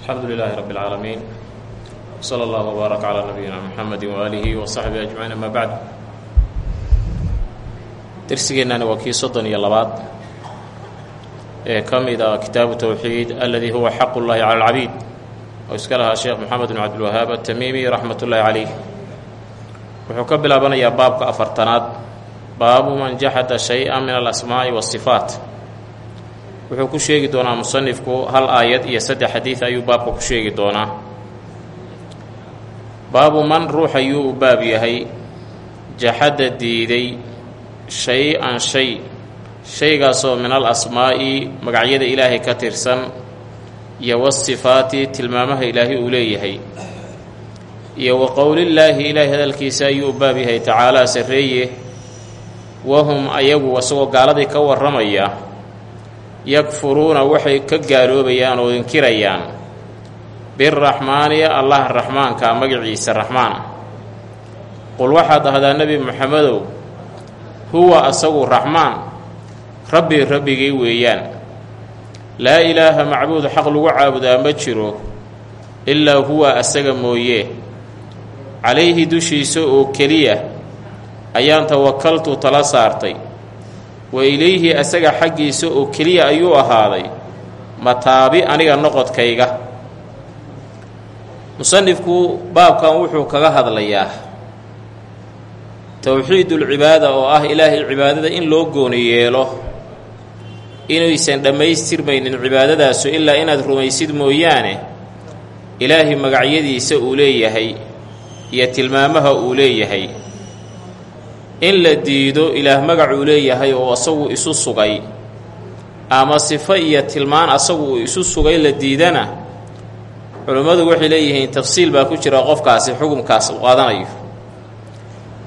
alxamdu lilaahi rabi اlcaalamiin sala allah wbaarak calaa nabiyina muxamedi waaalihi wa saxbihi ajmaciin ama bacd dersigeennani waa kii soddon iyo labaad ee ka mid a kitaabu towxiid aladii huwa xaq ullahi cala alcabiid oo iska lahaa sheekh moxamed bn cabdilwahaab atamiimi raxmat ullaahi caleyh wuxuu ka bilaabanayaa baabka afartanaad. Baabu man jaxada shay-a min alasmaa'i waasifaat wuxuu ku sheegi doonaa musanifku hal aayad iyo saddex xadiid ayuu baabka ku sheegi doonaa. Baabu man ruux ayuu u baab yahay jaxada diiday shay-an shay shaygaasoo min al asmaa'i magacyada ilaahay ka tirsan iyo wasifaati tilmaamaha ilaahay uu leeyahay. Iyo wa qowlillaahi ilaahay hadalkiisa ayuu u baab yahay tacaalaa sarreeye wahum ayagu isagoo gaaladii ka warramaya yakfuruuna waxay ka gaaloobayaan oo inkirayaan. Biraxmaani allah raxmaanka magaciisa raxmaan qul waxaad ahdaa nebi moxamedow huwa asagu raxmaan rabbi rabbigay weeyaan. Laa ilaaha macbuud xaq lagu caabudaa ma jiro ilaa huwa asaga mooye. Calayhi dushiisa oo keliya ayaan tawakaltu tala saartay wa ilayhi asaga xaggiisa oo keliya ayuu ahaaday mataabi aniga noqodkayga. Musanifku baabkan wuxuu kaga hadlayaa towxiidulcibaada oo ah ilaahay cibaadada in loo gooni yeelo inaysan dhammaystirmaynin cibaadadaasu ilaa inaad rumaysid mooyaane ilaahay magacyadiisa uu leeyahay iyo tilmaamaha uu leeyahay in la diido ilaah magacuu leeyahay oo asagu isu sugay. Ama sifo iyo tilmaan asagu isu sugay la diidana culimmadu waxay leeyihiin tafsiil baa ku jira qofkaasi xukumkaas u qaadanayo.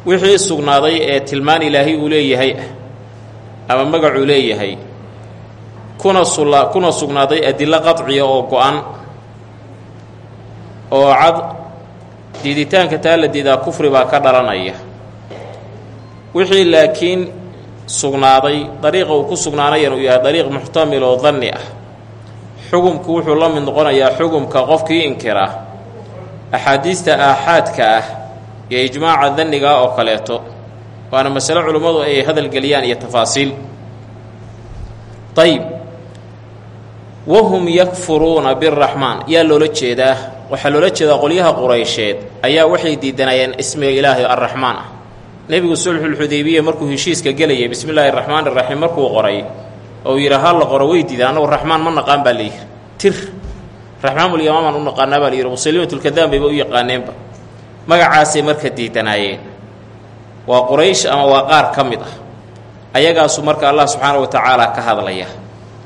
Wixii sugnaaday ee tilmaan ilaahay uu leeyahay ah ama magacuu leeyahay kuna sula kuna sugnaaday adillo qadciya oo go-an oo cad diiditaanka taa la diidaa kufri baa ka dhalanaya wixii laakiin sugnaaday dariiqa uu ku sugnaanayan uu yahay dariiq muxtamil oo danni ah. Xugumku wuxuu la mid noqonayaa xugumka qofkii inkira axaadiista aaxaadka ah iyo ijmaaca danniga oo kaleeto waana masale culimmadu ay hadalgeliyaan iyo tafaasiil. Ayib wahum yakfuruuna biraxmaan yaa loola jeedaa waxaa loola jeedaa qolyaha quraysheed ayaa waxay diidanayeen ismiga ilaahay arraxmaan ah nebigu sulxulxudaybiya markuu heshiiska gelayay bismi illaahi raxmaan iraxiim markuu qoray ou yidhi ha la qoro way diideen annagu raxmaan ma naqaan baa layidhi tir raxmaanulyamaan u naqaanaa baa layidhi musalimatulkadaam bayba u yaqaaneenba magacaasay marka diidanaayeen. Waa quraysh ama waa qaar ka mid ah. Ayagaasu marka allah subxaana wa tacaala ka hadlaya.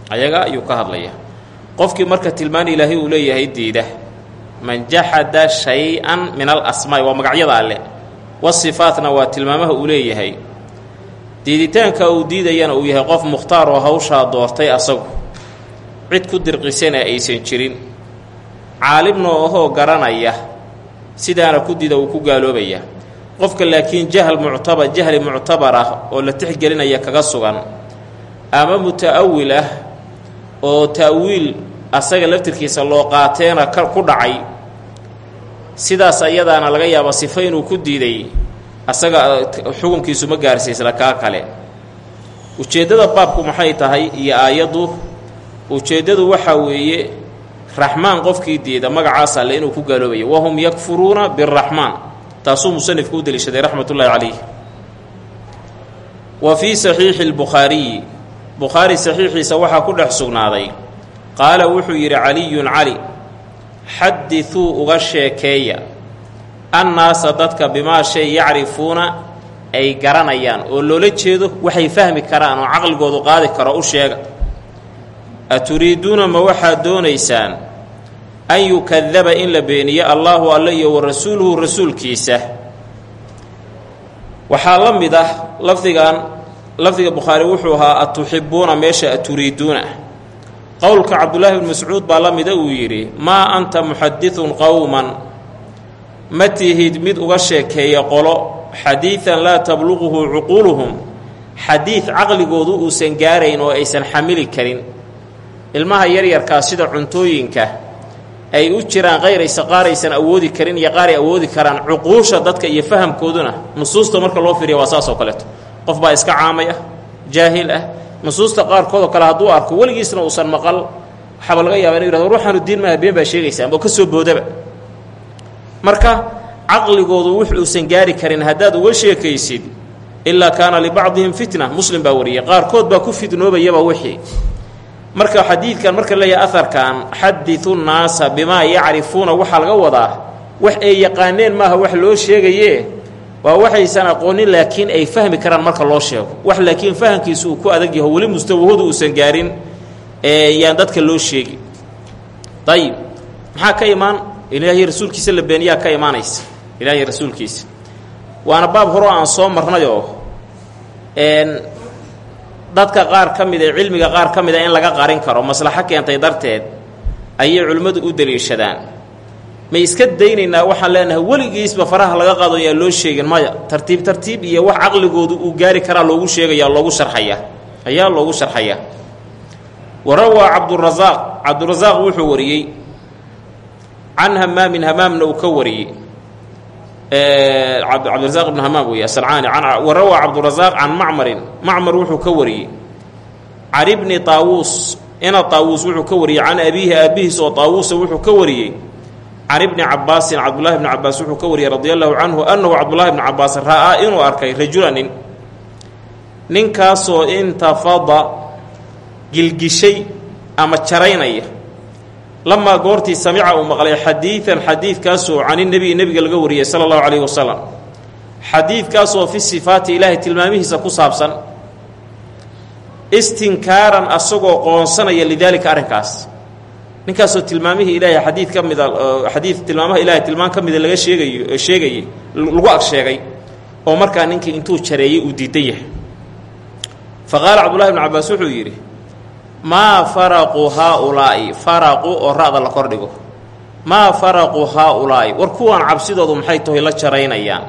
Ayaga ayuu ka hadlaya. Qofkii marka tilmaan ilaahay uu leeyahay diida. Man jaxada shay-an min al asmaa'i waa magacyada alle wasifaatna waa tilmaamaha uu leeyahay. Diiditaanka uu diidayana uu yahay qof mukhtaar oo hawshaa doortay asagu. Cid ku dirqisana aysan jirin. Caalimna ohoo garanaya sidaana ku dida uu ku gaaloobaya. Qofka laakiin jahl muctabar jahli muctabar ah oo la tixgelinaya kaga sugan. Ama muta-awil ah oo ta'wiil asaga laftirkiisa loo qaateena ku dhacay sidaas ayadaana laga yaaba sifo inuu ku diiday asaga xukunkiisu ma gaarsiisna kaa kale. Ujeeddada baabku maxay tahay iyo aayaddu? Ujeeddadu waxaa weeye raxmaan qofkii diida magacaas alle inuu ku gaaloobayo wahum yakfuruuna biraxmaan taasuu musanifku u deliishaday raxmat ullaahi calayh wa fii saxiixi lbukhaariyi bukhaari saxiixiisa waxaa ku dhex sugnaaday. Qaala wuxuu yidhi caliyun cali xadiduu uga sheekeeya annaasa dadka bimaa shay yacrifuuna ay garanayaan oo loola jeedo waxay fahmi karaan oo caqligoodu qaadi karo u sheega. Aturiiduuna ma waxaad doonaysaan an yukadaba in la beeniyo allaahu alle iyo wa rasuulkiisa. Waxaa la mid ah lafdigan lafdiga bukhaari wuxuu ahaa atuxibuuna meesha aturiiduuna qowlka cabdullaahi bn mascuud baa la mida uu yidhi maa anta muxadidun qowman ma tihid mid uga sheekeeya qolo xadiidan laa tabluquhu cuquuluhum. Xadiid caqligoodu uusan gaarayn oo aysan xamili karin. Ilmaha yaryarkaa sida cuntooyinka ay u jiraan qayraysa qaaraysan awoodi karin iyo qaaray awoodi karaan cuquusha dadka iyo fahamkooduna nusuusta marka loo fiiriya waa saas oo kaleeto. Qof baa iska caamay ah jaahil ah nusuusta qaarkoodoo kale hadduu arko weligiisna uusan maqal waxaaba laga yaaba inu yihahdo ruuxaanu diin maaha been baa sheegaysa amba ka soo boodaba. Marka caqligoodu wux uusan gaari karin haddaad uga sheekaysid ilaa kaana libacdihim fitna muslim baa wariyey qaarkood baa ku fidnoobayaba wixii. Marka xadiidkan marka leeyahay aharkan xadiu nnaasa bimaa yacrifuuna waxaa laga wadaa wax ay yaqaaneen maaha wax loo sheegaye waa waxaysan aqoonin laakiin ay fahmi karaan marka loo sheego. Wax laakiin fahamkiisu uu ku adag yaho weli mustawahoodu uusan gaarin yaan dadka loo sheegi. Ayib maxaa ka imaan? Ilaahay rasuulkiisa la beeniyaa ka imaanaysa. Ilaahay rasuulkiisa. Waana baab horo aan soo marnayoo dadka qaar ka mid ee cilmiga qaar ka mida in laga qarin karo maslaxo keentay darteed ayay culimmadu u daliishadaan may iska daynaynaa waxaan leenahay weligiisba faraha laga qaado yaa loo sheegin maya. Tartiib tartiib iyo wax caqligoodu uu gaari karaa loogu sheegaya loogu sharxaya. Ayaa loogu sharxayaa wa rawaa cabdurasaaq cabdurasaaq wuxuu wariyey. Can hamaamin hamaamna uu ka wariyey. Cabdirasaaq ibn hamaam wey asalcaani wa rawaa cabdurasaaq can macmarin. Macmar wuxuu ka wariyey. Can ibni taawuus ina taawuus wuxuu ka wariyey. Can abiihi aabihiis oo taawuusa wuxuu ka wariyey can ibni cabaasin cabdullahi bni cabaas wuxuu ka wariyey radi allahu canhu annahu cabdullahi bni cabaas ra'aa inuu arkay rajula nin. Ninkaasoo intafada gilgishay ama jaraynaya. Lamaa goortii samica uu maqlay xadiidan xadiidkaasoo caninebiyi nebiga laga wariyey sala allahu calayhi wasalam xadiidkaasoo fi sifaati ilaahay tilmaamihiisa ku saabsan. Istinkaaran asagoo qoonsanaya lidaalika arrinkaas ninkaasoo tilmaamihii ilaahay xadiid ka mida xadiid tilmaamaha ilaahay tilmaam ka mida laga sheegayo sheegayey lagu ag sheegay oo markaa ninkii intuu jareeyey uu diidan yahay. Fa qaala cabdullahi bnu cabaas wuxuu yidhi maa faraqu haa-ulaa'i? Faraqu oo ra-da la kordhigo. Maa faraqu haa-ulaa'i? War kuwaan cabsidoodu maxay tahay la jaraynayaan.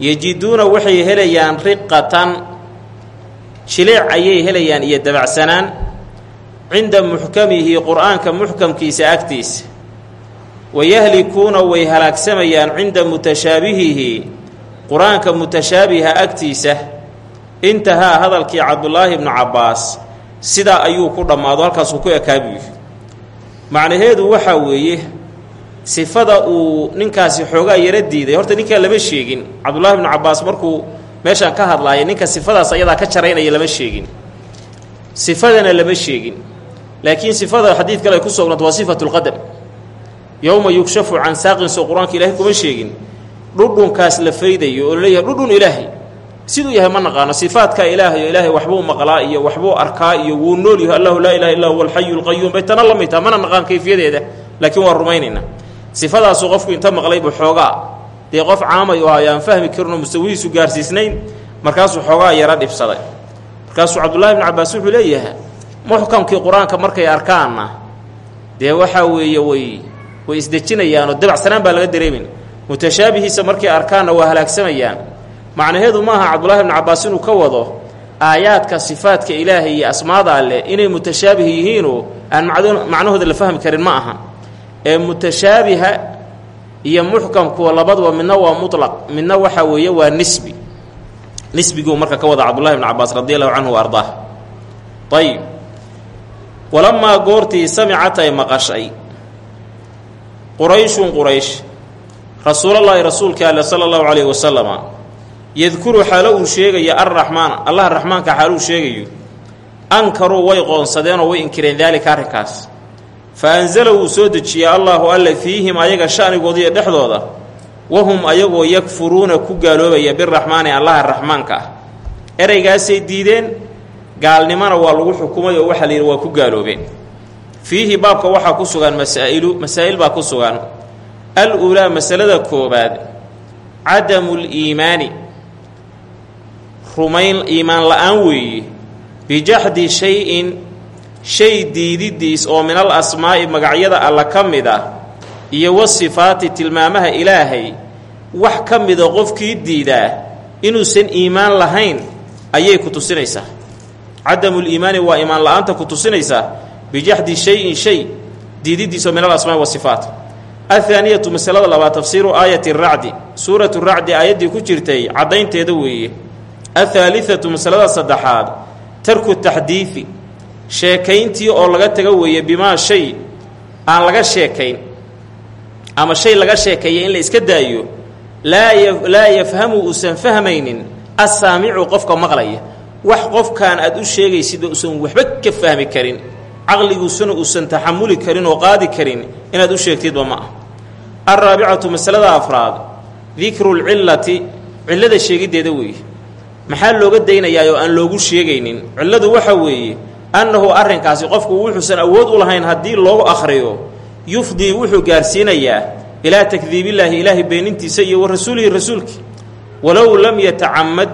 Yejiduuna waxay helayaan riqatan jileec ayay helayaan iyo dabacsanaan cinda muxkamihi qur'aanka muxkamkiisa agtiisa wayahlikuuna way halaagsamayaan cinda mutashaabihihi qur'aanka mutashaabiha agtiisa. Intahaa hadalkii cabdulaahi bnu cabbaas sidaa ayuu ku dhammaado halkaasuu ku ekaabuyi macnaheedu waxaa weeye sifada uu ninkaasi xoogaa yaro diiday horta ninkaa lama sheegin. Cabdullaahi bnu cabbaas markuu meeshaan ka hadlaaya ninka sifadaas ayadaa ka jaraynaya lama sheegin. Sifadana lama sheegin laakiin sifada xadiid kale ay ku sugnato waa sifatu lqadam yowma yugshafu can saaqin soo qur'aanka ilaahay kuma sheegin dhudhunkaas la faydayo oo la leeyahay dhudhun ilaahay. Siduu yahay ma naqaano sifaadka ilaahay oo ilaahay waxbuu maqlaa iyo waxbuu arkaa iyo wuu nool yahay. Allahu laa ilaha illa huwa alxayu lqayuum bay tana la taha mana naqaan kayfiyadeeda laakiin waa rumaynaynaa. Sifadaasuu qofku inta maqlaybu xoogaa. Dee qof caamay oo ayaan fahmi karinoo mustawihiisu gaarsiisnayn markaasuu xoogaa yaro dhibsaday. Markaasuu cabdullahi bnu cabbaas wuxuu leeyahay muxkamkii qur'aanka markay arkaanna dee waxaa weeye way way isdejinayaanoo dabacsanaan baa laga dareemin. Mutashaabihiisa markay arkaanna waa halaagsamayaan macnaheedu maaha cabdullahi bnu cabbaas inuu ka wado aayaadka sifaadka ilaahay iyo asmaada alleh inay mutashaabih yihiinoo aan macnahooda la fahmi karin ma aha. Ee mutashaabiha iyo muxkamkuwa labaduba midna waa mutlaq midna waxaa weeye waa nisbi. Nisbiguu marka ka wada cabdullahi bnu cabbaas radi allahu canhu wa ardaah. Ayib walamaa goortii samicat ay maqashay qurayshun quraysh rasuulallaahi rasuulka ale sala allahu calayhi wasalama yadkuru xaalo uu sheegaya arraxmaana allaha raxmaanka xaalo uu sheegayo ankaruu way qoonsadeenoo way inkireen daalika arrinkaas fa anzala wuu soo dejiyey allaahu alle fiihim ayaga sha'nigoodiiyo dhexdooda wahum ayagoo yakfuruuna ku gaaloobaya biraxmaani allaha raxmaanka ah ereygaasay diideen gaalnimona waa lagu xukumay oo waxaa la yidhi waa ku gaaloobeen fiihi baabka waxaa ku sugan masaa'ilu masaa'il baa ku sugan. Al ulaa masalada koobaad cadamuliimaani rumayn iimaan la'aan weeye bijaxdi shay-in shay diididiis oo min al asmaa'i magacyada alla ka mid ah iyo wasifaati tilmaamaha ilaahay wax ka mida qofkii diidaa inuusan iimaan lahayn ayay ku tusinaysaa cadamuliimaani waa iimaan la'aanta ku tusinaysaa bijaxdi shay-in shay diididiisa min alasmaa wasifaat athaaniyatu masalada labaad tafsiiru aayati racdi suuratu racdi aayaddii ku jirtay caddaynteeda weeye athaalithatu masalada saddexaad tarku taxdiidi sheekayntii oo laga taga weeye bimaa shay aan laga sheekayn ama shay laga sheekeeya in la iska daayo laa yafhamu uusan fahmaynin assaamicu qofka maqlaya wax qofkaan aad u sheegaysid oo usan waxba ka fahmi karin caqliguusuna uusan taxamuli karin oo qaadi karin inaad u sheegtidba ma ah alraabicatu masalada afraad dikru lcillati cillada sheegiddeeda weeye. Maxaa looga daynayaa oo aan loogu sheegaynin? Cilladu waxa weeye annahu arrinkaasi qofku wuxuusan awood u lahayn haddii loogu akhriyo yufdii wuxuu gaarsiinayaa ilaa takdiibillaahi ilaahay beenintiisa iyo wa rasuulihi rasuulkii walow lam yatacamad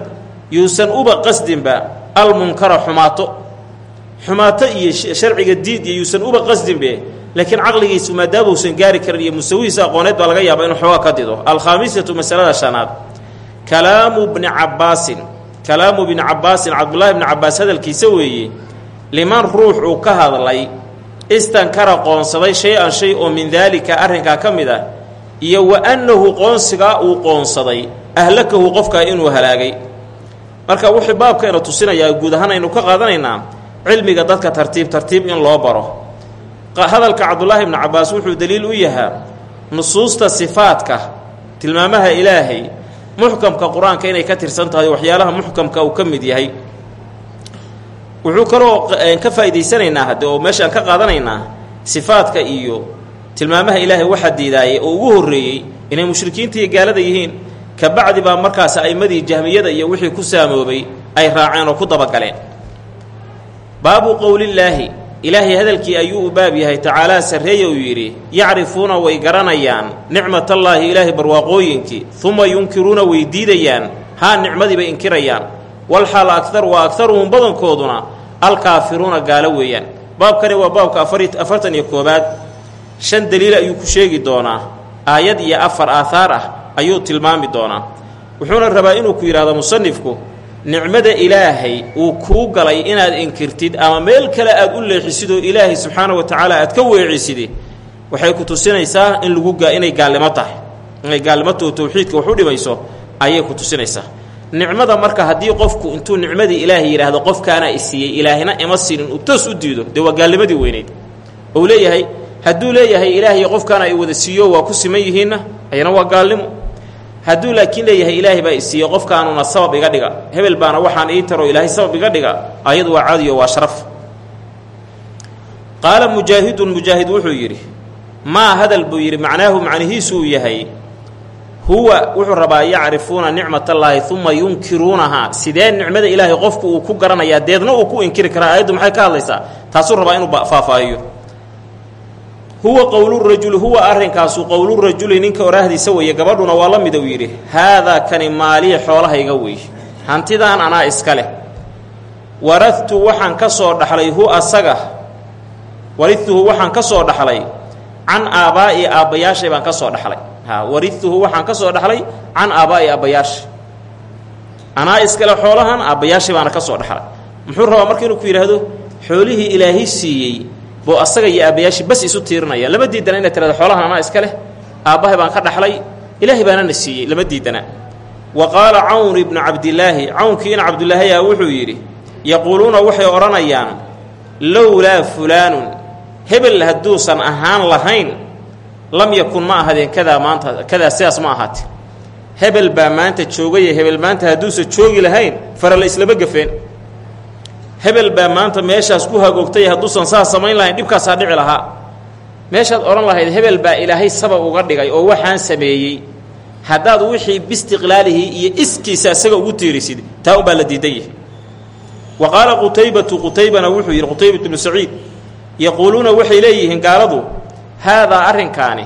yuusan uba qasdinba almunkara xumaato. Xumaato iyo sharciga diid iyo yuusan uba qasdinbe laakiin caqligiisu maadaama uusan gaari karin iyo musawihiisa aqooneed baa laga yaaba inuu xoogaa ka dido. Alkhaamisatu masalada shanaad. Kalaamu bni cabbaasin. Kalaamu bni cabbaasin cabdullaahi bni cabbaas hadalkiisa weeye liman ruux uu ka hadlay istankara qoonsaday shay-an shay oo min daalika arrinkaa ka mid ah iyo wa annahu qoonsigaa uu qoonsaday ahlakahu qofkaa inuu halaagay marka wuxuu baabkayna tusinayaa guud ahaan aynu ka qaadanaynaa cilmiga dadka tartiib tartiib in loo baro. Hadalka cabdulaahi bni cabbaas wuxuu daliil u yahaa nusuusta sifaadka tilmaamaha ilaahay muxkamka qur'aanka inay ka tirsan tahay waxyaalaha muxkamka uu ka mid yahay. Wuxuu kaloo ka faa'idaysanaynaa hadde oo meeshaan ka qaadanaynaa sifaadka iyo tilmaamaha ilaahay waxaa diidaayay oo ugu horreeyey inay mushrikiinta iyo gaalada yihiin ka bacdi baa markaas a'immadii jahmiyada iyo wixii ku saamoobay ay raaceen oo ku dabagaleen. Baabu qowlillaahi ilaahay hadalkii ayuu u baab yahay tacaalaa sarreeya uu yidhi yacrifuuna way garanayaan nicmatallaahi ilaahay barwaaqooyinkii uma yunkiruuna way diidayaan haa nicmadii bay inkirayaan walxaal akar waa agaruhum badankooduna alkaafiruuna gaalo weeyaan. Baabkani waa baabka afartan iyo koobaad. Shan daliil ayuu ku sheegi doonaa aayad iyo afar aahaar ah ayuu tilmaami doonaa. Wuxuuna rabaa inuu ku yidhahdo musanifku nicmada ilaahay uu kuu galay inaad inkirtid ama meel kale aad u leexisid oo ilaahay subxaana wa tacaala aad ka weecisidi waxay ku tusinaysaa in lagu inay gaalnimo tahay. Inay gaalnimotoo tawxiidka wax u dhibayso ayay ku tusinaysaa. Nicmada marka haddii qofku intuu nicmadii ilaahay yidhaahdo qofkaanaa isiiyey ilaahina ima siinin uu toos u diido dee waa gaalnimadii weyneyd. Ou leeyahay hadduu leeyahay ilaahay qofkaana ay wada siiyo waa ku siman yihiinna ayana waa gaalnimo hadduu laakiin leeyahay ilaahay baa isiiyey qofkaanuna sabab iga dhiga. Hebel baana waxaan ii taro ilaahay sabab iga dhiga ayadu waa cadiyo waa sharaf. Qaala mujaahidun mujaahid wuxuu yidhi maa hadal? buu yidhi. Macnaahu macnihiisu uu yahay huwa wuxuu rabaa yacrifuuna nicmatallaahi uma yunkiruunahaa. Sidee nicmada ilaahay qofku uu ku garanayaa deedna uu ku inkiri karaa aayaddu maxay ka hadlaysaa? Taasuu rabaa inuu faahfaahiyo huwa qowlurajuli huwa arrinkaasu qowlurajuli ninka oraahdiisa weeye gabadhuna waa la mida uu yidhi haadaa kani maalii xoolahayga wey hantidaan anaa iska leh. Waradtu waxaan ka dhaxlay hu asaga wariduhu waxaan ka soo dhaxlay can aabbaa'i aabbayaashay baan ka dhaxlay. Ha wariduhu waxaan ka soo dhaxlay can aabbaa'i aabbayaasha anaa iskale xoolahan aabbayaashay baana ka soo dhaxlay. Muxuu rabaa marka inuu ku yidhaahdo xoolihii ilaahay siiyey buu asaga iyo aabbayaashii bas isu tiirinaya lama diidana inay tirahdo xoolahan anaa iska leh aabbahay baan ka dhaxlay ilaahay baana na siiyey. Lama diidana wa qaala cawn ibnu cabdilaahi cawnkii in cabdilaahiyaa wuxuu yidhi yaquuluuna waxay odhanayaan lowlaa fulaanun hebel hadduusan ahaan lahayn lam yakun ma ahadeen kadaa maanta kadaa sidaas ma ahaate hebel baa maanta joogaya hebel maanta hadduusan joogi lahayn farala islama gafeen hebel baa maanta meeshaas ku hagoogtay hadduusan saas samayn lahayn dhibkaasaa dhici lahaa. Meeshaad odhan lahayd hebel baa ilaahay sabab uga dhigay oo waxaan sameeyey. Haddaad wixii bistiqlaalihii iyo iskiisa isaga ugu tiirisid taa unbaa la diidan yahay. Wa qaala qutaybatu qutaybana wuxuu yidhi qutaybatu bnu saciid yaquuluuna waxay leeyihiin gaaladu haadaa arrinkaani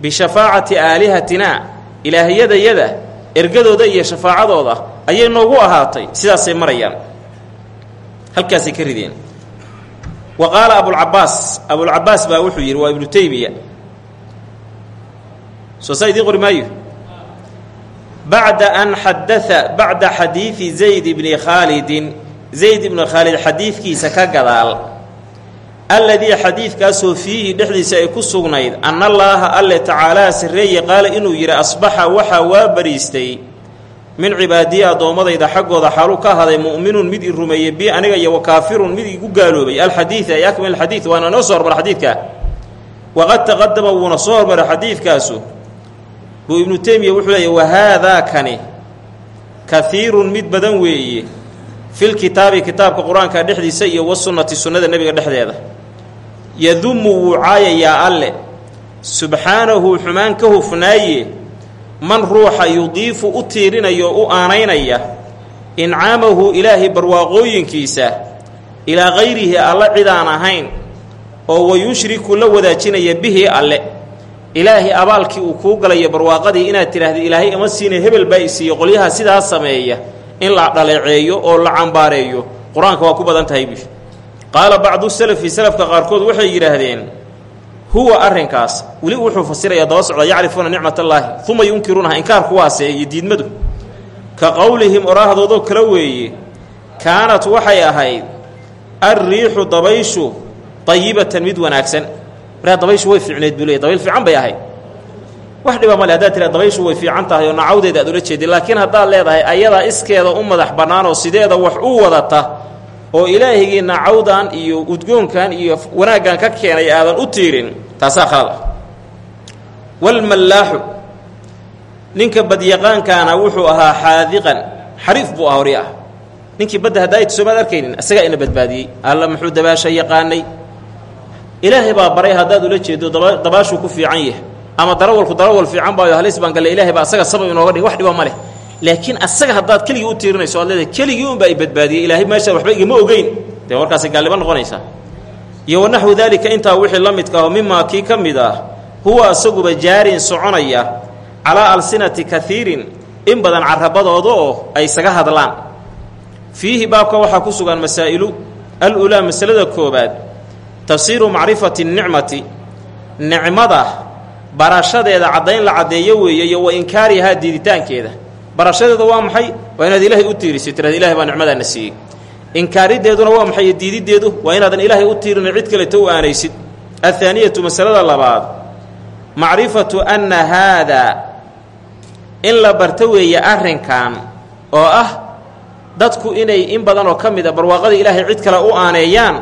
bishafaacati aalihatinaa ilaahiyadayada ergadooda iyo shafaacadooda ayay noogu ahaatay sidaasay marayaan halkaasay ka rideen. Wa qaala abulcabaas abulcabaas baa wuxuu yidhi waa ibnu taymiya. Soo saa idiin qori maayo? Bacda an xadaa bacda xadiidi zayd bni khaalidin zayd ibni khaalid xadiidkiisa ka gadaal alladii xadiidkaasoo fiihi dhexdiisa ay ku sugnayd anna allaaha alle tacaalaa sarreeye qaala inuu yidhi asbaxa waxaa waa bariistay min cibaadiyi addoommadayda xaggooda xaaluu ka ahaday mu'minun mid i rumeeyey bi aniga iyo wa kaafirun mid igu gaaloobay. Alxadiida ay akmil xadiid waana noo soo hormara xadiidka. Waqad taqadama wuuna soo hormaray xadiidkaasu. Buu ibnu teymiya wuxuu leeyahy wahaadaa kani kahiirun mid badan weeye filkitaabi kitaabka qur'aanka dhexdiisa iyo wasunnati sunnada nebiga dhexdeeda. Yadumu wuu caayayaa alle. Subxaanahu xumaan ka hufnaaye man ruuxa yudiifu u tiirinayo u aanaynaya incaamahu ilaahay barwaaqooyinkiisa ilaa kayrihi alle cidaan ahayn oo wayushriku la wadaajinaya bihi alle. Ilaahay abaalkii uu kuu galayo barwaaqadii inaad tidhaahda ilaahay ima siina hebel baa isiiyo qolyaha sidaa sameeya in la dhaleeceeyo oo la cambaareeyo. Qur'aanka waa ku badan tahay bi qaala bacdu salafi salafka qaarkood waxay yidhaahdeen huwa arrinkaas weli wuxuu fasirayaa daba socda yacrifuuna nicmat allaahi uma yunkiruunaha inkaar kuwaase iyo diidmadu. Ka qowlihim oraahdoodoo kale weeye kaanat waxay ahayd alriixu dabayshu dayibatan mid wanaagsan. Markaa dabayshu way fiicneed buu leey dabayl fiican bay ahayd. Wax dhiba male haddaad tira dabayshu way fiican tahay oo nacawdeeda aad ula jeedin laakiin haddaad leedahay ayadaa iskeeda u madax bannaan oo sideeda wax u wadata oo ilaahigii nacawdan iyo udgoonkan iyo wanaaggan ka keenay aadan u tiirin. Taasaa khalad ah. Walmallaaxu ninka badyaqaankaana wuxuu ahaa xaadiqan xariif buu ah hori ah. Ninkii badda haddaayt soomaad arkaynin isagaa ina badbaadiyey. Alla muxuu dabaasha yaqaanay? Ilaahay baa baray haddaad ula jeedo daba dabaashuu ku fiican yahay. Ama darawalku darawal fiican baayo halis baan galle ilahay baa asaga sabab inooga dhig wax dhiba ma leh laakiin asaga haddaad keligii u tiirinayso ad leedahay keligii unbaa i badbaadiyey. Ilaahay meesha waxba igama ogeyn. Dee warkaasi gaalnimo noqonaysaa iyo wanaxwu daalika intaa wixii la midka aho mimaa kii ka mid ah huwa asaguba jaarin soconaya calaa alsinati kaiirin in badan carabadooda oo ay isaga hadlaan. Fiihi baabka waxaa ku sugan masaa'ilu. Al-ulaa masalada koobaad tafsiiru macrifati nicmati. Nicmada barashadeeda caddayn la caddeeyo weeye iyo wa inkaarihaa diiditaankeeda barashadeeda waa maxay? Waa inaad ilaahay u tiirisid tirahda ilahay baa nicmadaana siiyey. Inkaarideeduna waa maxay? Diidideedu waa inaadan ilaahay u tiirino cid kaleto u aanaysid. Athaaniyatu masalada labaad macrifatu anna haadaa in la barto weeye arrinkan oo ah dadku inay in badan oo ka mid a barwaaqada ilaahay cid kale u aaneeyaan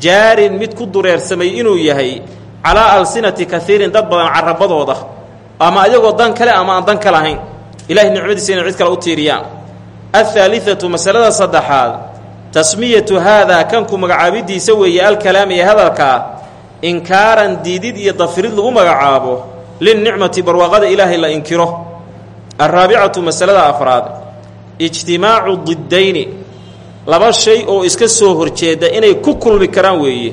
jaarin mid ku dureersamay inuu yahay calaa alsinati kaiirin dad badan carabadooda ama ayagoo dan kale ama aan dan ka lahayn ilahay nicmadiisa inay cid kale u tiiriyaan athaalithatu masalada saddexaad tasmiyatu haadaa kanku magacaabidiisa weeye alkalaam ee hadalkaa inkaaran diidid iyo dafirid lagu magacaabo linnicmati barwaaqada ilaahay la inkiro. Alraabicatu masalada afraad ijtimaacu diddayni laba shay oo iska soo horjeeda inay ku kulmi karaan weeye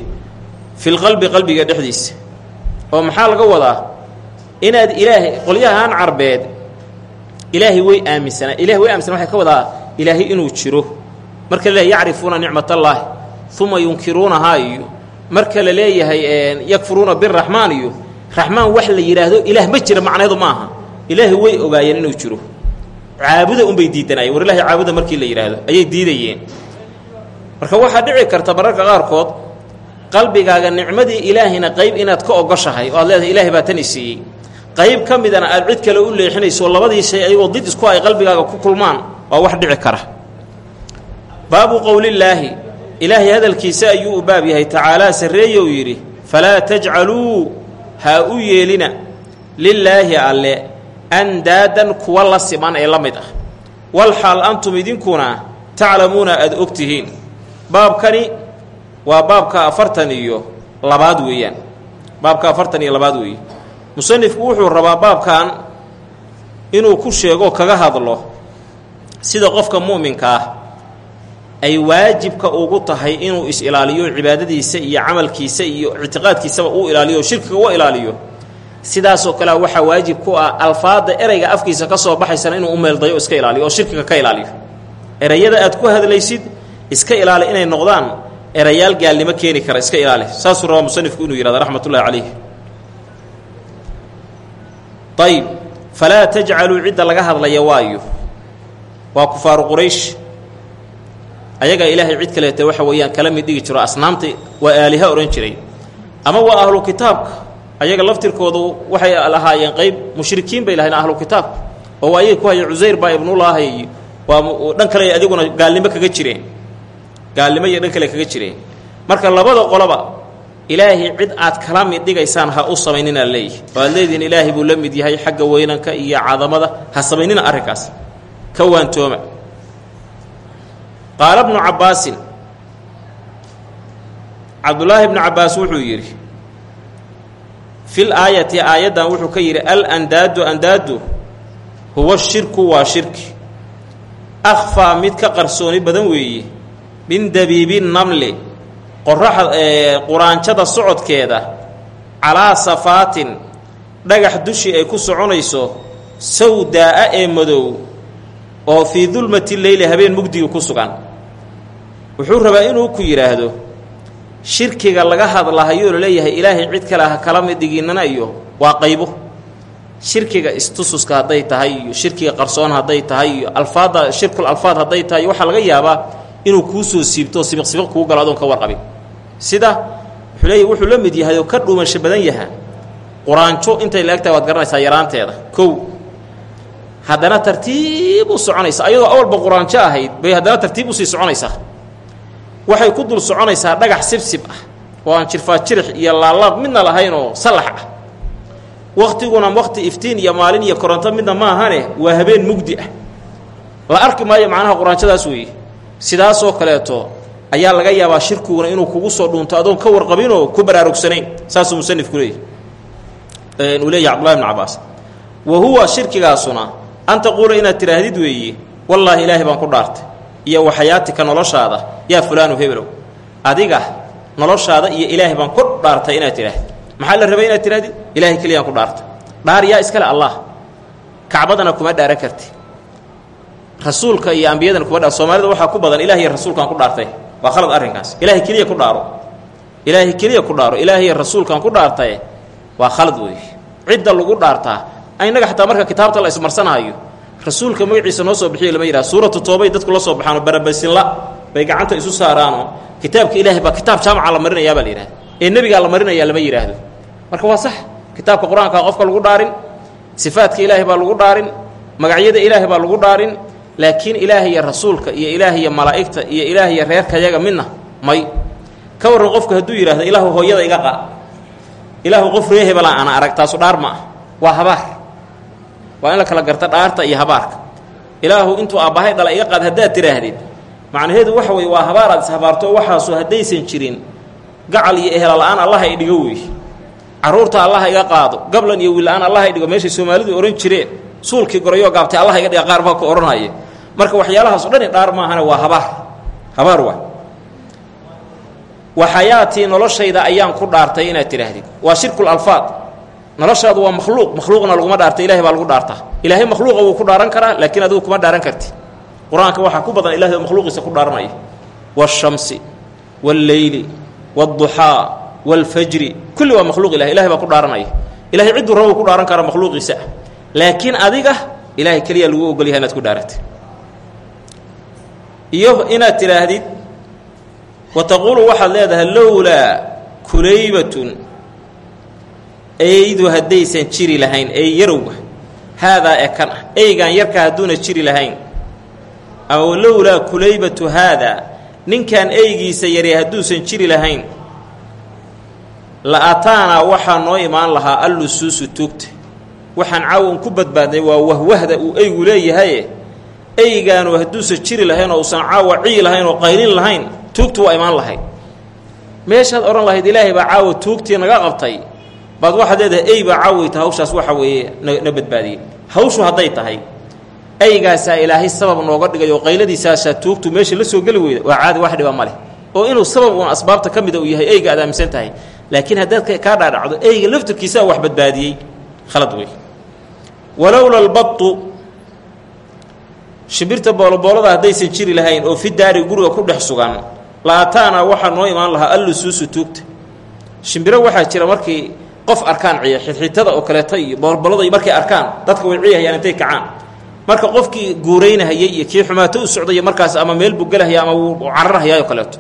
filqalbi qalbiga dhexdiisa. Oo maxaa laga wadaa? Inaad ilaahay qolyahaan carbeed ilaahay way aaminsanaa ilahay way aaminsanaa waxay ka wadaa ilaahay inuu jiro. Marka la leeyahay yacrifuuna nicmatallaahi uma yunkiruunahaa iyo marka la leeyahay yakfuruuna biraxmaan iyo raxmaan wax la yidhaahdo ilaah ma jira macneedu ma aha ilaahay way ogaayeen inuu jiro. Caabuda unbay diidanaayeen. War ilahay caabuda markii la yidhaahdo ayay diidayeen. Marka waxaa dhici karta mararka qaarkood qalbigaaga nicmadii ilaahina qayb inaad ka ogoshahay oo aad leedahay ilaahay baa tani siiyey qayb ka midana aad cid kale u leexinayso labadii shay ayagoo did isku ay qalbigaaga ku kulmaan waa wax dhici kara. Baabu qowlillaahi ilaahay hadalkiisa ayuu u baab yahay tacaalaa sarreeyou yidhi falaa tajcaluu ha u yeelina lilaahi alle andaadan kuwa la siman ee la mid ah. Wal xaal antum idinkuna taclamuuna aada og tihiin. Baabkani waa baabka afartan iyo labaad weeyaan. Baabka afartan iyo labaad weeye musanifku wuxuu rabaa baabkan inuu ku sheego kaga hadlo sida qofka mu'minka ah ay waajibka ugu tahay inuu is-ilaaliyo cibaadadiisa iyo camalkiisa iyo ictiqaadkiisaba uu ilaaliyo shirkiga u ilaaliyo. Sidaasoo kalea waxaa waajib ku ah alfaadda ereyga afkiisa ka soo baxaysana inuu u meeldayo iska ilaaliyo oo shirkiga ka ilaaliyo. Erayada aad ku hadlaysid iska ilaali inay noqdaan erayaal gaalnimo keeni kara iska ilaali. Saasuu rabaa musanifku inuu yihahda raxmat ullahi calayh ayib falaa tajcaluu cidda laga hadlaya waayo. Waa kufaaru quraysh. Ayagaa ilaahay cid kaleeta waxa weeyaan kala mid dhigi jiro asnaamta waa aaliha odhan jiray. Ama waa ahlu kitaabka ayaga laftirkoodu waxay lahaayeen qayb mushrikiin bay lahayn ahlu kitaabka oo waa ayay ku haya cusayr baa ibnulaahi iyo waa dhan kale adiguna gaalnimo kaga jireen. Gaalnimo iyo dhan kale kaga jireen. Marka labada qoloba ilaahay cid aad kala mid dhigaysaan ha u samaynina leeyihi oo aad leedihiin ilaahay buu la mid yahay xagga weynanka iyo cadamada ha samaynina arrinkaas. Ka waantooma qaala bnu cabbaasin cabdullaahi bnu cabbaas wuxuu yidhi fil aayati aayaddan wuxuu ka yidhi al andaadu andaadu huwa shirku waa shirki. Akhfaa mid ka qarsooni badan weeye min dabiibi namli quraanjada socodkeeda calaa safaatin dhagax dushii ay ku soconayso sawdaa'a ee madow oo fii dulmati leyli habeen mugdiga ku sugan. Wuxuu rabaa inuu ku yidhaahdo shirkiga laga hadlahayoo la leeyahay ilaahay cid kale ha kala mid dhiginnana iyo waa qaybo. Shirkiga istususka hadday tahay iyo shirkiga qarsoon hadday tahay iyo alfaadda shirkul alfaad hadday tahay waxaa laga yaabaa inuu kuu soo siibto sibiq sibiq kuu galo adoon ka warqabin sida wuxuu wuxuu la mid yahay oo ka dhuumasho badan yaha quraanjo intay la eg tahay waad garanaysaa yaraanteeda. Kow haddana tartiib u soconaysa ayadoo awalba quraanjo ahayd bay haddana tartiib u sii soconaysaa. Waxay ku dul soconaysaa dhagax sibsib ah oo aan jirfaa jirix iyo laalaab midna lahayn oo sallax ah. Wakhtiguna wakhti iftiin iyo maalin iyo koronto midna ma ahane waa habeen mugdi ah. La arki maayo macnaha quraanjadaas weeye sidaasoo kaleeto ayaa laga yaabaa shirkiguna inuu kugu soo dhuunto adoon ka warqabinoo ku baraarugsanayn saasuu musanifku leeyahy uu leeyahy cbdullahi bn cabaas wa huwa shirkigaasuna an taquula inaad tidhaahdid weeye wallaahi ilaahay baan ku dhaartay. Iyo waxayaatika noloshaada yaa fulaanu hebelow adiga noloshaada iyo ilaahay baan ku dhaartay inaad tidhahdid maxaa la rabay inaad tidhahdid ilaahay keliyaan ku dhaartay. Dhaar yaa iskale allah. Kacbadana kuma dhaaran karti rasuulka iyo ambiyadana kuma dha soomaalida waxaa ku badan ilaah iyo rasuulkaan ku dhaartay. Waa khalad arrinkaas. Ilaahay keliya ku dhaaro. Ilaahay keliya ku dhaaro. Ilaah iyo rasuulkaan ku dhaartaye waa khalad weey. Cidda lagu dhaartaa innaga xataa marka kitaabta la ismarsanaayo rasuulka magaciisa noo soo bixiyo lama yidhaha suuratu toobay dadku la soo baxaanoo barabasinla bay gacanta isu saaraanoo kitaabka ilaahay baa kitaab jaamaca la marinayaa baa la yidhahda ee nebigaa la marinayaa lama yidhaahdo. Marka waa sax. Kitaabka qur'aankaa qofka lagu dhaarin sifaadka ilaahay baa lagu dhaarin magacyada ilaahay baa lagu dhaarin laakiin ilaah rasuulka iyo ilaah malaa'igta iyo ilaah reerkayaga midna may. Ka warran qofku hadduu yidhahdo ilaahu hooyada iga qa ilaahu qof ree hebelaa ana arag taasu dhaar ma ah. Waa habaar. Waa in la kala garta dhaarta iyo habaarka. Ilaahu intuu aabbahay dhala iga qaad haddaad tidhaahdid. Macnaheedu waxa weeye waa habaar aad ishabaarto waxaasu haddaysan jirin gacal iyo ehela la'aan allaha i dhigo weeye carruurta allaha iga qaado gablan iyo wiil-aan allaha i dhigo meeshay soomaalidu odhan jireen suulkii gorayoo gaabtay allaha iga dhiga qaar baa ku odhanaya marka waxyaalahaas dhani dhaar maahane waa habaar. Habaar waa. Waxayaatii noloshayda ayaan ku dhaartay inaad tidhaahdid waa shirkul alfaad. Noloshaadu waa makhluuq. Makhluuqna laguma dhaarta ilahay baa lagu dhaartaa. Ilaahay makhluuqa wuu ku dhaaran karaa laakiin adigu kuma dhaaran karti. Qur'aanka ku badan ilahay oo makhluuqiisa ku dhaaranaya. Waashamsi walleyli waalduxaa waalfajri kulli waa makhluuq ilahay ilahay baa ku dhaaranaya. Ilahay cidduu rabuu ku dhaaran karaa makhluuqiisa laakiin adiga ilaahay keliya lagu ogolyahay inaad ku dhaaratid. Iyo inaad tidhaahdid wa taquulu waxaad leedahay lowlaa kulaybatun. Eydu haddaysan jiri lahayn ey yarowga haadaa ee kan ah. Eygaan yarka hadduuna jiri lahayn. Ama lowlaa kulaybatu haadaa ninkan eygiisa yari hadduusan jiri lahayn. La ataanaa waxaa noo imaan lahaa allusuusu tuugta waxaan caawan ku badbaadnay waa wahwahda uu eygu leeyahaye eygaanu hadduusan jiri lahayn oo usan caawa ciyi lahayn oo qaylin lahayn tuugtu waa imaan lahayd meeshaad odhan lahayd ilaahay baa caawa tuugtii naga qabtay baad waxaad leedahay ey baa caawayta hawshaas waxa weeye na badbaadiyey. Hawshu hadday tahay eygaasaa ilaahay sabab nooga dhigay oo qayladiisaasaa tuugtu meesha la soo geli weyda waa caadi wax dhiba ma oo inuu sabab uun asbaabta ka mida yahay eyga aad aaminsan tahay. Laakiin haddaad kaa dhaadhacdo eyga laftirkiisaa wax badbaadiyey. Khalad wey walowla albatu shimbirta booloboolada haddaysan jiri lahayn oo fi daari guriga ku dhex sugan la ataanaa waxaa noo imaan lahaa allusuusu tuugta. Shimbiro waxaa jira markii qof arkaan ciya xidxitada oo kaleeta iyo boolbolada markay arkaan dadka way ciyahayaan intay kacaan. Marka qofkii guuraynahayay iyo kii xumaato u socday markaas ama meel buu gelahaya ama wuu cararhayaayoo kaleeto.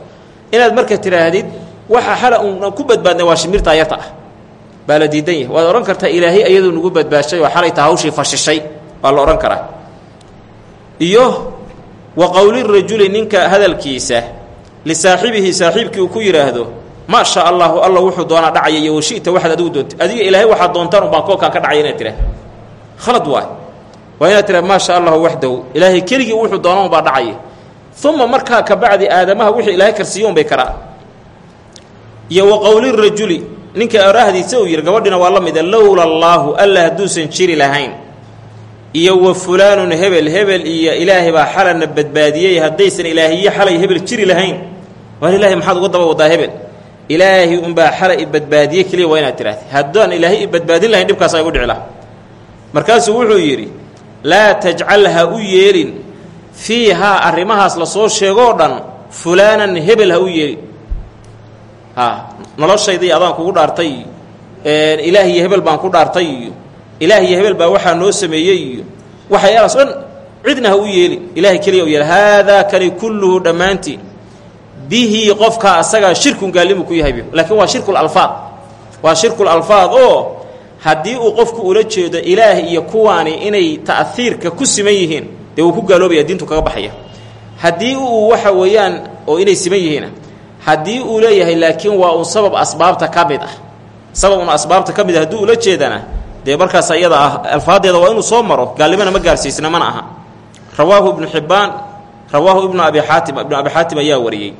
Inaad marka tidhaahdid waxa xala uuna ku badbaadnay waa shimirtaa yarta ah baa la diidan yahay. Waad odhan kartaa ilaahay ayaduu nagu badbaashay oo xalayta hawshii fashishay. Waa la odhan karaa. Iyo wa qowlirajuli ninka hadalkiisa lisaaxibihi saaxiibkii uu ku yidhaahdo maa sha allahu alla wuxuu doonaa dhacaya iyo washita waxaad adigu doontay adiga ilaahay waxaad doontaan unbaa koolkaan ka dhacaya inaad tiraa khalad waay. Waa inaad tiraa maa sha allahu waxdahu ilaahay keligii wuxuu doona unbaa dhacaya. Uma markaa ka bacdi aadamaha wixii ilaahay karsiiyo unbay karaa iyo wa qowlirajuli ninka araahdiisa uu yidhi gabadhina waa la mida lowla allaahu alla hadduusan jiri lahayn. Iyo wa fulaanun hebel hebel iyo ilaahay baa xalana badbaadiyey haddaysan ilaahiyo xalay hebel jiri lahayn. Waar ilaahay maxaad uga daba wadaa hebel? Ilaahay unbaa xalay i badbaadiye keliya waa inaad tidhahda haddaan ilaahay i badbaadin lahayn dhibkaas igu dhici laha markaasuu wuxuu yidhi laa tajcal ha u yeelin. Fiihaa arrimahaas la soo sheegoo dhan fulaanan hebel ha u yeelin ha noloshayda iyo adaan kugu dhaartay iyo ilaah iyo hebel baan ku dhaartay iyo ilaah iyo hebel baa waxaa noo sameeyey iyo waxyaalaas dhan cidna ha u yeelin. Ilaahay keliya u yeela haadaa kani kulluhu dhammaantiin. Bihi qofkaa asagaa shirkun gaallimu ku yahay laakiin waa shirkul alfaad. Waa shirkul alfaad oo haddii uu qofku ula jeedo ilaah iyo kuwaani inay ta'hiirka ku siman yihiin dee wuu ku gaaloobaya diintu kaga baxaya. Haddii uu waxa weeyaan oo inay siman yihiina haddii uu leeyahay laakiin waa un sabab asbaabta ka mid ah. Sabab un asbaabta ka mid ah haddii ula jeedana dee markaas ayada ah alfaaddeeda waa inuu soo maro gaalnimana ma gaarsiisna mana aha. Rawaahu ibnu xibbaan rawaahu ibnu abi xaatim ibnu abi xaatim ayaa wariyey.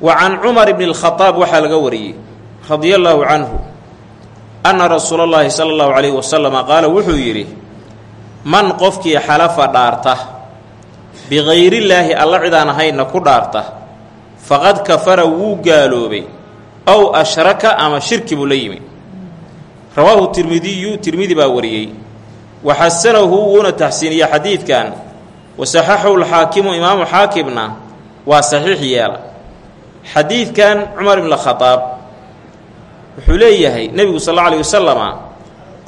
Wa can cumar ibni اlkhadaab waxaa laga wariyey radia allaahu canhu anna rasuula اllaahi sala allahu calayhi wasalama qaala wuxuu yidhi man qofkii xalafa dhaarta bikayriillaahi alla cidaan ahayna ku dhaarta faqad kafara wuu gaaloobay ow ashraka ama shirki buu la yimi. Rawaahu tirmidiyu tirmidi baa wariyey. Wa xasanahu wuuna taxsiiniye xadiidkan. Wa saxaxahu lxaakimu imaamu xaakimna waa saxiix yeela xadiidkan cumar ibn khadaab wuxuu leeyahay nebigu sal alla alay wasalama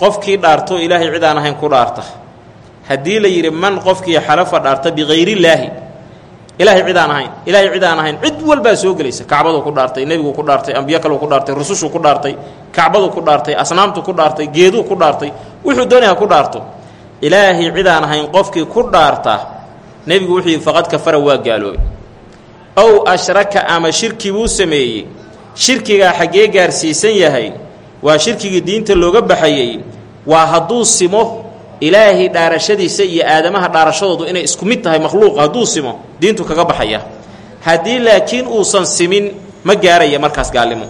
qofkii dhaarto ilaahay cid aan ahayn ku dhaarta. Haddii la yidhi man qofkii xalafa dhaarta bikayrillaahi ilaahay cid aan ahayn ilaahay cid aan ahayn. Cid walbaa soo gelaysa. Kacbaduu ku dhaartay nebiguu ku dhaartay ambiyo kaleu ku dhaartay rusushuu ku dhaartay kacbaduu ku dhaartay asnaamtuu ku dhaartay geeduu ku dhaartay wuxuu doonay ku dhaarto. Ilaahay cid aan ahayn qofkii ku dhaarta nebigu wuxuu yidhi faqad kafara waa gaaloobay ow ashraka ama shirki buu sameeyey. Shirkigaa xaggee gaarsiisan yahay. Waa shirkigii diinta looga baxayey. Waa hadduu simo ilaahay dhaarashadiisa iyo aadamaha dhaarashadoodu inay isku mid tahay makhluuqa hadduu simo diintu kaga baxaya. Haddii laakiin uusan simin ma gaaraya markaas gaalnimo.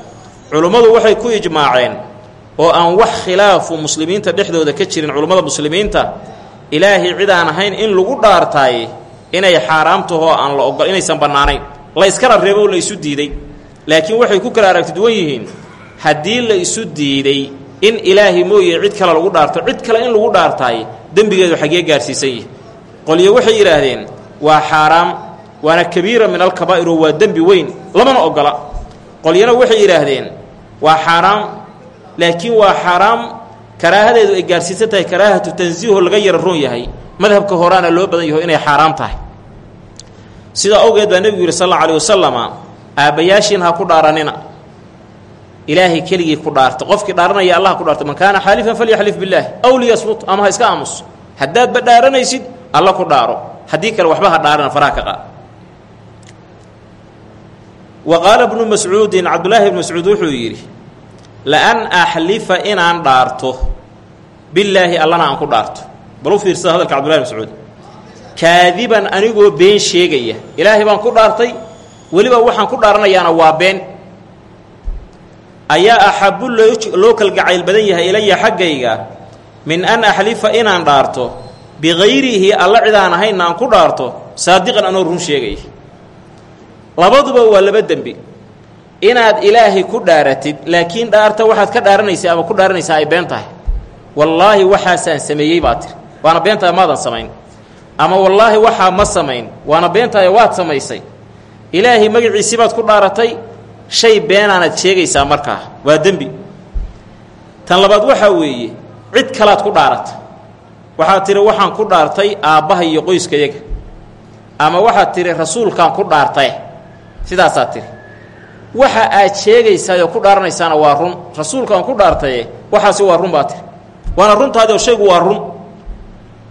Culummadu waxay ku ijmaaceen oo aan wax khilaafu muslimiinta dhexdooda ka jirin culummada muslimiinta ilaahay cid aan ahayn in lagu dhaartaaye inay xaaraam tahoo aan la ogol inaysan bannaanayn. La yskala reebo la isu diiday. Laakiin waxay ku kala aragti duwan yihiin. Haddii la isu diiday in ilaahay mooye cid kale lagu dhaarto cid kale in lagu dhaartaay dembigeedu xaggee gaarsiisan yihi qolyo waxay yidhaahdeen waa xaaraam waana kabiira min alkabaa'ir oo waa dembi weyn lamana ogola. Qolyana waxay yidhaahdeen waa xaaraam laakiin waa xaaraam karaahadeedu ay gaarsiisan tahay karaahatu tansiihoo laga yara roon yahay. Madhabka horaana loo badan yaho inay xaaraam tahay. Sidaa awgeed baa nebigu yidhi sal alla alih wasalama aabbayaashiin ha ku dhaaranina ilaahay keligii ku dhaarta qofkii dhaaranaya allah ku dhaarta man kaana xaalifan falyaxlif billaahi aw liyasmut ama ha iska aamus. Haddaadba dhaaranaysid alla ku dhaaro. Haddii kale waxba ha dhaarana faraha ka qaad. Wa qaala bnu mascuudin cabdullaahi ibnu mascuud wuxuu yidhi la-an axlifa inaan dhaarto billaahi allana aan ku dhaarto. Bal u fiirsada hadalka cabdullahi ibn mascuud. Kaadiban anigoo been sheegaya ilaahay baan ku dhaartay weliba waxaan ku dhaaranayaana waa been ayaa axabu loo kalgacayl badan yahay ilaya xaggayga min an axlifa inaan dhaarto bikayrihi alla cidaan ahaynna aan ku dhaarto saadiqan anoo run sheegaya labaduba waa laba dembi. Inaad ilaahay ku dhaaratid laakiin dhaarta waxaad ka dhaaranaysa ama ku dhaaranaysaa ay been tahay. Wallaahi waxaasaan sameeyey baa tiri waana beentahay maadan samayn. Ama wallaahi waxaa ma samayn. Waana beentahay waad samaysay. Ilaahay magaciisii baad ku dhaaratay shay beenaanaad sheegaysaa markaa waa dembi. Tan labaad waxaa weeye cid kalaad ku dhaarata. Waxaad tihi waxaan ku dhaartay aabbaha iyo qoyskayaga ama waxaad tihi rasuulkaan ku dhaartaye sidaasaad tihi waxa aad sheegaysaa oo ku dhaaranaysaana waa run. Rasuulkaan ku dhaartaye waxaasi waa run baa tiri waana runtaadi oo shaygu waa run.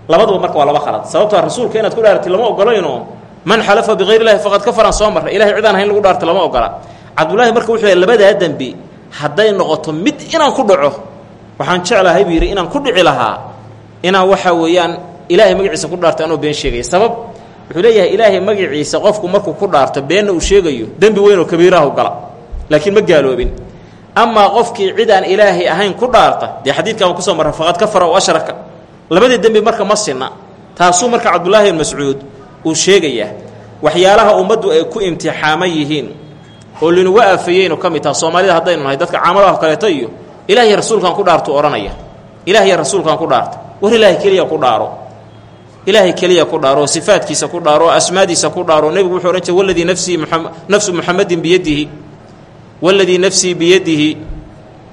Labaduba marka waa laba khalad. Sababtaa rasuulka inaad ku dhaaratay lama ogolaynoo man xalafa bikayr illahi faqad kafaran soo marra ilahay cidaan hayn lagu dhaarta lama ogola cabdullaahi marka wuxuu yahay labadaa dembi hadday noqoto mid inaan ku dhaco waxaan jeclahay buu yidhi inaan ku dhici lahaa inaan waxaa weeyaan ilaahay magaciisa ku dhaarto anoo been sheegaya. Sabab wuxuu leeyahay ilaahay magaciisa qofku markuu ku dhaarto beenna uu sheegayo dembi weyn oo kabiiraha u gala laakiin ma gaaloobin. Amaa qofkii cid aan ilaahay ahayn ku dhaarta dee xadiidkan waan ku soo marra faqad kafara oo ashraka. Labadii dembi marka ma sinna taasuu marka cabdullaahi bin mascuud uu sheegayaa waxyaalaha ummaddu ay ku imtixaaman yihiin oo linuga mid taha soomaalida haddaynu nahay dadka caamadaha kaleeto iyo ilaahiy rasuulkaan ku dhaartu odhanaya. Ilaahiy rasuulkaan ku dhaarta war ilaahay keliya ku dhaaro. Ilaahay keliya ku dhaaro sifaadkiisa ku dhaaro asmaadiisa ku dhaaro. Nebigu wuxuu odhan jire waladii nafsii nafsu muxamedin biyadihi. Waladii nafsii biyadihi.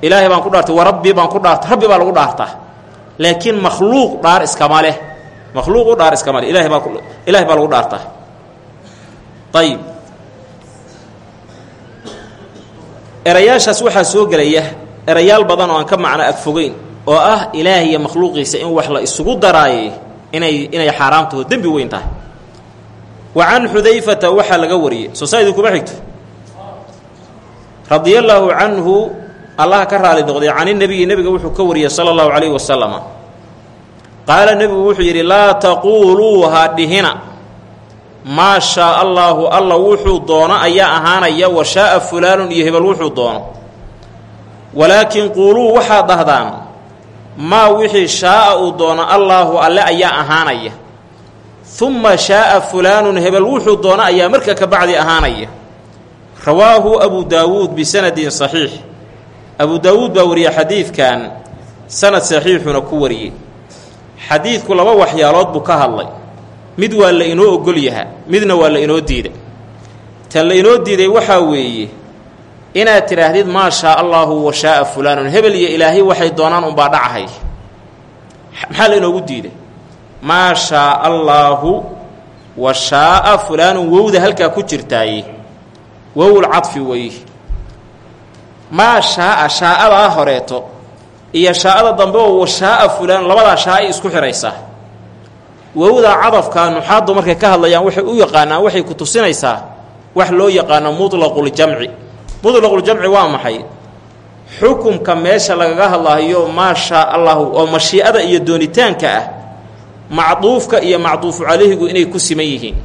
Ilaahay baan ku dhaartay wa rabbii baan ku dhaartay. Rabbi baa lagu dhaartaa. Laakiin makhluuq dhaar iskama leh. Makhluuqu dhaar iskama leh. Ilahay baa ilahay baa lagu dhaartaa. Ayib erayaashaas waxaa soo gelaya erayaal badan oo aan ka macno agfogeyn oo ah ilaahay iyo makhluuqiisa in wax la isugu daraayay inay inay xaaraamtaho dembi weyn tahay. Wa can xudayfata waxaa laga wariyey. Soosaydi kuma xigto? Radia allaahu canhu allaha ka raali noqday caninebiyi nebiga wuxuu ka wariyey sala allahu calayhi wasalama qaala nebigu wuxuu yidhi laa taquuluu ha dhihina maa shaa allaahu alla wuxuu doono ayaa ahaanaya wa shaaa fulaanun iyo hebel wuxuu doono. Walaakin quuluu waxaad dhahdaan maa wixii shaaa uu doono allaahu alle ayaa ahaanaya. Humma shaaa fulaanun hebel wuxuu doono ayaa marka ka bacdi ahaanaya. Rawaahu abu daawuud bisanadin saxiix. Abu daawuud baa wariye xadiidkan sanad saxiixuna ku wariyey. Xadiidku laba waxyaalood buu ka hadlay mid waa la inoo ogol yaha midna waa la inoo diiday tan la inoo diiday waxaa weeye inaad tidhaahdid maa shaa allaahu wa shaaa fulaanun hebel iyo ilaahay waxay doonaan unbaa dhacahay maxaa la inoogu diiday? Maa shaa allaahu wa shaaa fulaanun wowda halkaa ku jirtaaye wowul cadfi weeye maa shaaa shaa'adaa horeeto iyo shaa'ada dambe oo wa shaaa fulaan labadaa shaa'ay isku xidhaysaa wowdaa cadafkaa nuxaaddu markay ka hadlayaan waxay u yaqaanaan waxay ku tusinaysaa wax loo yaqaano mudlaquljamci mudlaquljamci waa maxay? Xukumka meesha lagaga hadlayo maa shaa allahu oo mashiicada iyo doonitaanka ah macduufka iyo macduufu calayhigu inay ku siman yihiin.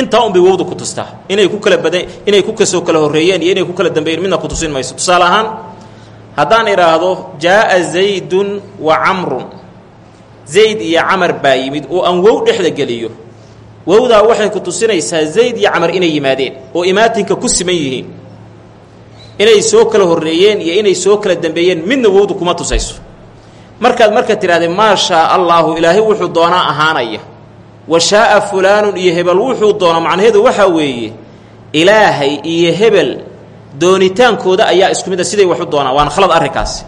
Intaa unbay wowda ku tustaa inay ku kala badan inay ku ka soo kala horreeyeen iyo inay ku kala dambeeyeen midna ku tusin mayso. Tusaale ahaan haddaan idhaahdo jaa'a zaydun wa camrun zayd iyo camar baa yimid oo aan wow dhexda geliyo. Wowdaa waxay ku tusinaysaa zayd iyo camar inay yimaadeen oo imaatinka ku siman yihiin. Inay soo kala horreeyeen iyo inay soo kala dambeeyeen midna wowdu kuma tusayso. Markaad marka tidhahdee maa shaa allaahu ilaahay wuxuu doonaa ahaanaya. Wa shaaa fulaanun iyo hebel wuxuu doono macnaheedu waxaa weeye ilaahay iyo hebel doonitaankooda ayaa isku mid a siday wax u doonaan. Waana khalad arrinkaasi.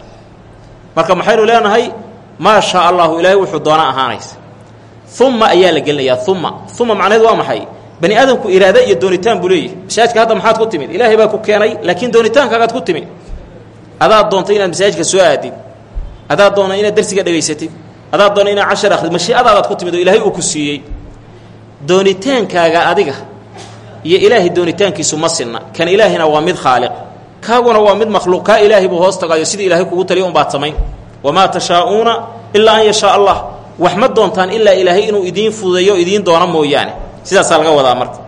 Marka maxaynu leenahay maa shaa allaahu ilaahay wuxuu doonaa ahaanaysa. Uma ayaa la gelinayaa uma uma macnaheedu waa maxay? Bani aadamku iraada iyo doonitaan buu leeyahy masaajidka hadda maxaad ku timid? Ilaahay baa ku keenay laakiin doonitaankaagaad ku timid. Adaad doontay inaad masaajidka soo aadid. Adaad doona inaad darsiga dhegaysatid adaad doona inaad cashar akhrid mashiicadaadaad ku timid oo uu ku siiyey. Doonitaankaaga adiga iyo ilaahay doonitaankiisu ma sinna. Kan ilaahina waa mid khaaliq. Kaaguna waa mid makhluuq. Kaa ilaahay buu hoos sidii ilaahay kugu taliya unbaad samayn wamaa tashaa'uuna ilaa an yashaa allah wax ma doontaan ilaa ilaahay inuu idiin fududeeyo idiin doono mooyaane. sidaasaa laga wadaa marka.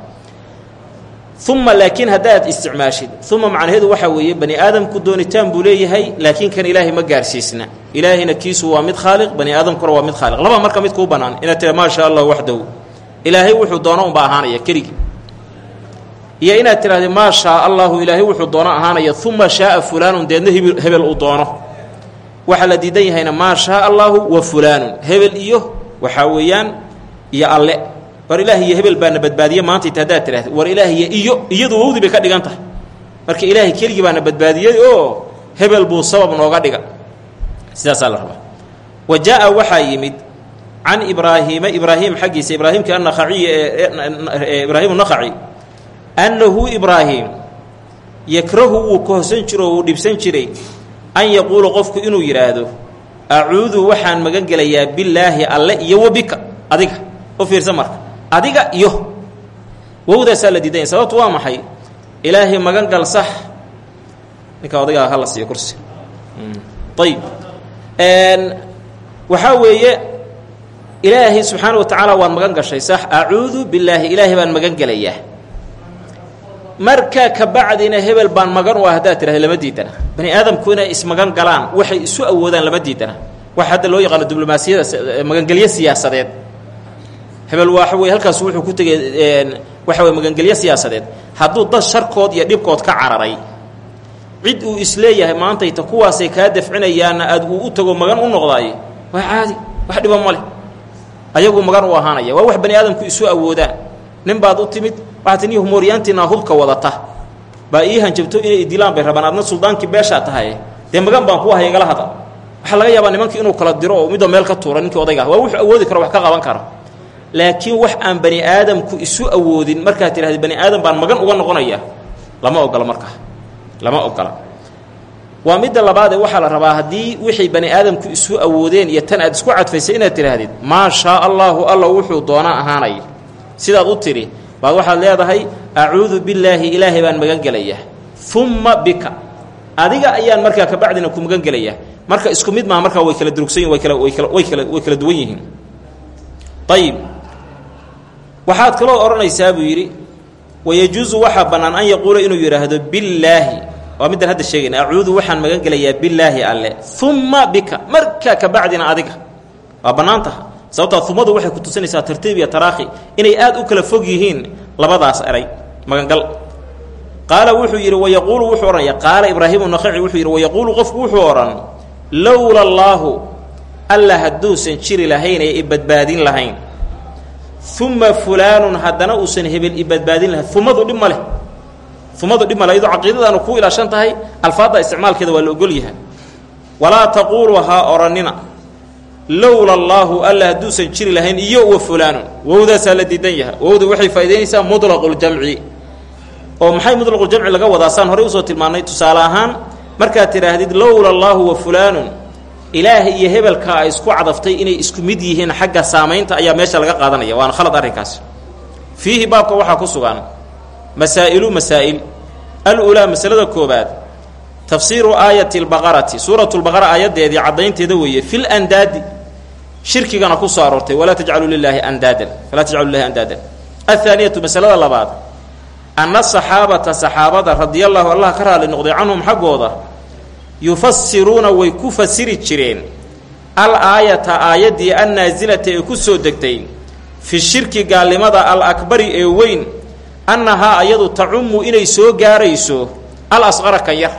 uma laakiin haddaad isticmaashid uma macnaheedu waxaa weeye bani aadamku doonitaan buu leeyahay kan ilaahay ma gaarsiisna. ilaahayna kiisu waa mid khaaliq bani aadamkuna waa mid khaaliq. laba marka mid kuu bannaan inaad tira maa sha allah waxdahu ilaahay wuxuu doono unbaa ahaanaya keligi iyo inaad tidhahda maa shaa allahu ilaahay wuxuu doono ahaanaya uma shaaa fulaanun deedna hebel uu doono waxaa la diidan yahayna maa shaa allaahu wa fulaanun hebel iyo waxaa weeyaan iyo alle. War ilaah iyo hebel baana badbaadiye maantayta haddaad tidhahda war ilaahiyo iyo iyadu wowdi bay ka dhigan tahay. Marka ilaahay keligii baana badbaadiyey oo hebel buu sabab nooga dhiga. Sidaasaa la rabaa. Wa jaa-a waxaa yimid can ibraahiima ibraahim xaggiisa ibraahimka annakhaciy ee ibraahimu nakhaci annahu ibraahim yakrahu wuu kohsan jiro wuu dhibsan jiray an yaquula qofku inuu yidhaahdo acuudu waxaan magan gelayaa billaahi alle iyo wabika adiga. U fiirsan marka adiga iyo. Wowdaasaa la diidanya sababtu waa maxay? Ilaahay magan gal sax ninka odaygaa hala siiyo kursi. Ayib waxaa weeye ilaahay subxaana wa tacaala waad magan gashay sax acuudu billaahi ilaahay baan magan gelayaa markaa ka bacdina hebel baan magan u ah haddaad tidhahda lama diidana. Bani aadamku inay ismagan galaan waxay isu awoodaan lama diidana. Waxa hadda loo yaqaano diblomaasiyada magangelyo siyaasadeed. Hebel waxa weye halkaas wuxuu ku tegay waxa weye magangelyo siyaasadeed. Hadduu dad sharkood iyo dhibkood ka cararay cid uu is leeyahay maantayta kuwaasay kaa dafcinayaanna aad uu u tago magan u noqdaay waa caadi wax dhiba ma leh. Ayagu magan u ahaanaya. Waa wax bani aadamku isu awoodaan nin baad u timid waxaa ti niyahu mooryaantiinaa hubka wadata. Baa ii hanjabto inay idilaan bay rabaan adna suldaankii beeshaa tahay. Dee magan baan ku haya hadla waxaa laga yaabaa nimankii inuu kala diro oo midoo meel ka tuura ninkii odayga ah. Waa wuxuu awoodi karo wax ka qaban kara laakiin wax aan bani aadamku isu awoodin markaad tidhahda bani aadam baan magan uga noqonaya lama ogola markaa lama ogola. Waa midda labaadee waxaa la rabaa haddii wixii bani aadamku isu awoodeen iyo tan aad isku cadfaysay inaad tidhaahdid maa shaa allaahu alla wuxuu doonaa ahaanaya sidaad u tidhi baad waxaad leedahay acuudu billaahi ilaahay baan magan gelayaa. Umma bika. Adiga ayaan markaa kabacdina ku magan gelayaa. Marka isku mid maaha markaa way kala durugsan way kala way kala way kala way kala duwan yihiin. Ayib waxaad kaloo odhanaysaa buu yidhi wayajuusu waxaa bannaan an yaquula inuu yidhaahdo billaahi. Waa middan hadda sheegayna acuudu waxaan magan gelayaa billaahi alle. Umma bika. Markaa kabacdina adiga. Waa bannaan taha sababtaa umadu waxay ku tusinaysaa tartiib iyo taraakhi inay aad u kala fog yihiin labadaas eray magangal. Qaala wuxuu yidhi wayaquulu wuxuu odhanaya qaala ibraahimu naqaci wuxuu yidhi wayaquulu qofku wuxuu odhan lowla allaahu alla hadduusan jiri lahayn ee i lahayn. Uma fulaanun haddana uusan hebel i badbaadin lahayn. Umadu dhib ma leh. Umadu dhib ma leh. Ku ilaashan tahay alfaadda isticmaalkeeda waa la ogol yahay. Walaa taquulu haa odhannina lowla allaahu alla hadduusan jiri lahayn iyo wa fulaanun. Wowdaasaa la diidan yahay. Wowda waxay faa'idaynaysaa mudlaquljamci oo maxay mudlaquljamci laga wadaa? Saan horey u soo tilmaannay tusaale ahaan markaad tidhaahdid lowla allaahu wa fulaanun. Ilaah iyo hebelka ay isku cadaftay inay isku mid yihiin xagga saamaynta ayaa meesha laga qaadanaya. Waana khalad arrinkaasi. Fiihi baabka waxaa ku sugan. Masaa'ilu masaa'il. Al-ulaa masalada koobaad tafsiiru aayati lbaqarati suuratu lbaqara aayaddeedii caddaynteeda weeye. Fil andaadi shirkigana ku soo aroortay walaa tajcaluu lilaahi andaadan falaa tajcalu lilahi andaadan. Athaaniyatu masalada labaad anna saxaabata saxaabada radia allaahu allah ka raali noqday canhum xaggooda yufasiruuna way ku fasiri jireen al aayata aayaddii annaasilata ee ku soo degtay fi shirki gaalnimada al akbari ee weyn annahaa ayadu tacummu inay soo gaarayso al asqara kan yar.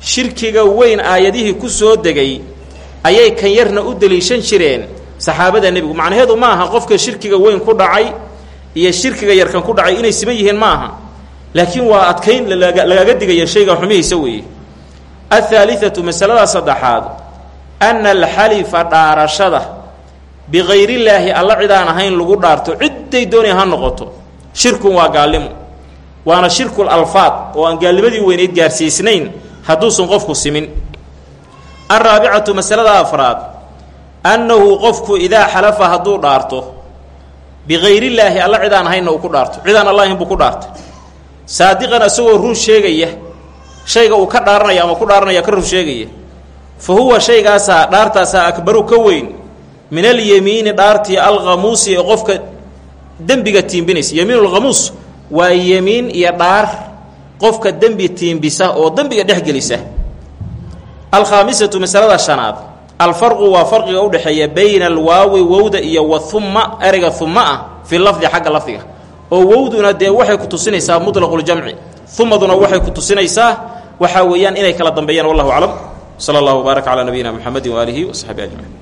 Shirkiga weyn aayadihii ku soo degay ayay kan yarna u deliishan jireen. Saxaabada nebigu macnaheedu ma aha qofka shirkiga weyn ku dhacay iyo shirkiga yarkan ku dhacay inay siman yihiin ma aha. Laakiin waa adkayn lagaga digaya shayga xumihiisa weeye. Athaalithatu masalada saddexaad anna alxalifa dhaarashada bikayrillaahi alla cid aan ahayn lagu dhaarto cidday doonay ha noqoto. Shirkun waa gaalnimo waana shirkul alfaad oo aan gaalnimadii weyneyd gaarsiisnayn hadduusan qofku simin alraabicatu masalada afraad annahu qofku idaa xalafa hadduu dhaarto bikayrillaahi alla cid aan ahaynna uu ku dhaarto cid aan allahin buu ku dhaartay saadiqan isagoo run sheegaya shayga uu ka dhaaranaya ama ku dhaaranaya ka run sheegaya fa huwa shaygaasaa dhaartaasaa akbaru ka weyn min alyemiini dhaartii alkhamuusi ee qofka dembiga tiimbinaysa yemiinulkhamuus waa yemiin iyo dhaar qofka dembi tiimbisa oo dembiga dhex gelisa alkhaamisatu masalada shanaad. Alfarqu waa farqiga udhexeeya bayna alwaawi wowda iyo wa humma ereyga humma ah fi lafdi xagga lafdiga. Oo wowduna dee waxay ku tusinaysaa mutlaquljamci humaduna waxay ku tusinaysaa waxaa weeyaan inay kala dambeeyaan wallahu aclam. Sala allahu wbaarak calaa nabiyina muxamedi waaalihi wasaxbi ajmaciin